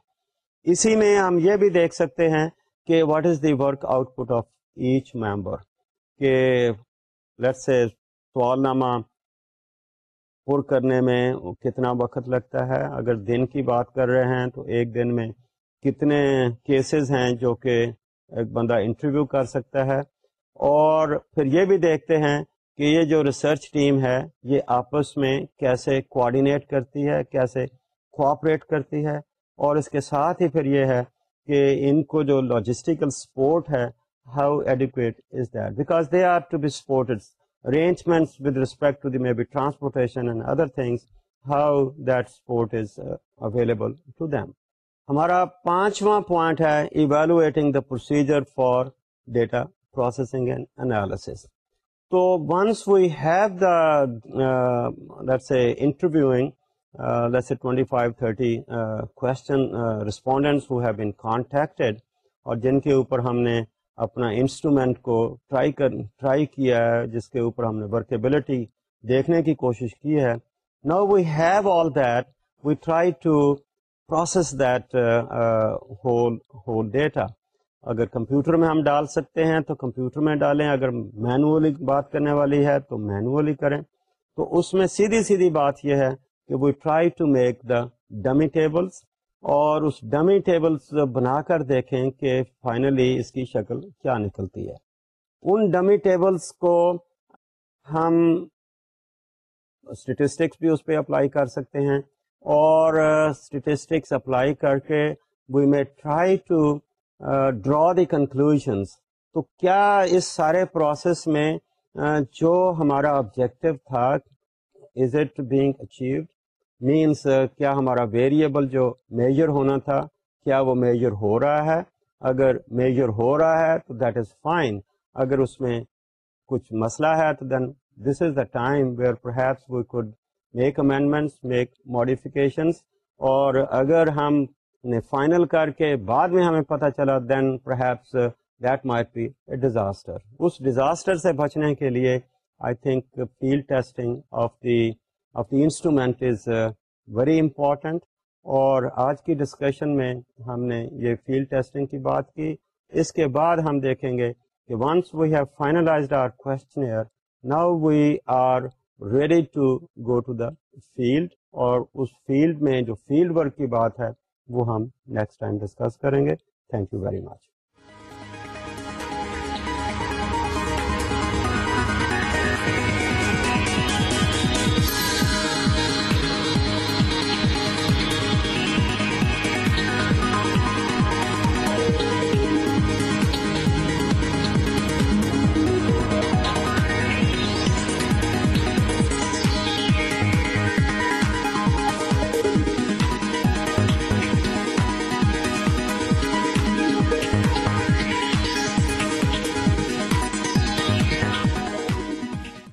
اسی میں ہم یہ بھی دیکھ سکتے ہیں کہ what is the work output of each member کہ سوال نامہ پر کرنے میں کتنا وقت لگتا ہے اگر دن کی بات کر رہے ہیں تو ایک دن میں کتنے کیسز ہیں جو کہ ایک بندہ انٹرویو کر سکتا ہے اور پھر یہ بھی دیکھتے ہیں کہ یہ جو ریسرچ ٹیم ہے یہ آپس میں کیسے کوآڈینیٹ کرتی ہے کیسے کوآپریٹ کرتی ہے اور اس کے ساتھ ہی پھر یہ ہے کہ ان کو جو لاجسٹیکل سپورٹ ہے how adequate is that because they are to be supported arrangement with respect to the may be transportation and other things how that support is available to them ہمارا پانچواں پوائنٹ ہے evaluating the procedure for data processing and analysis تو once we have the let's a interviewing 25 uh, 30 uh, uh, respondents who have been contacted اور جن کے اوپر ہم نے اپنا انسٹرومینٹ کو ٹرائی کر ٹرائی کیا ہے جس کے اوپر ہم نے ورکیبلٹی دیکھنے کی کوشش کی ہے نا try to process that whole whole data اگر کمپیوٹر میں ہم ڈال سکتے ہیں تو کمپیوٹر میں ڈالیں اگر مینولی بات کرنے والی ہے تو مینولی کریں تو اس میں سیدھی سیدھی بات یہ ہے کہ we try to make the dummy tables اور اس ڈمی ٹیبلس بنا کر دیکھیں کہ فائنلی اس کی شکل کیا نکلتی ہے ان ڈمی ٹیبلس کو ہم اسٹیٹسٹکس بھی اس پہ اپلائی کر سکتے ہیں اور اسٹیٹسٹکس اپلائی کر کے we may try to draw the conclusions تو کیا اس سارے پروسیس میں uh, جو ہمارا آبجیکٹو تھا is it being achieved means uh, کیا ہمارا ویریبل جو میجر ہونا تھا کیا وہ میجر ہو رہا ہے اگر میجر ہو رہا ہے تو دیٹ از فائن اگر اس میں کچھ مسئلہ ہے تو then this is the time where we could make make amendments modifications اور اگر ہم نے فائنل کر کے بعد میں ہمیں پتہ چلا then perhaps that might be a disaster us disaster سے بچنے کے لیے I think field testing of the of the instrument is very important اور آج کی ڈسکشن میں ہم نے یہ فیلڈ ٹیسٹنگ کی بات کی اس کے بعد ہم دیکھیں گے کہ once we have finalized our questionnaire now we are ready to to go the field اور اس فیلڈ میں جو فیلڈ ورک کی بات ہے وہ ہم نیکسٹ ٹائم ڈسکس کریں گے تھینک یو ویری مچ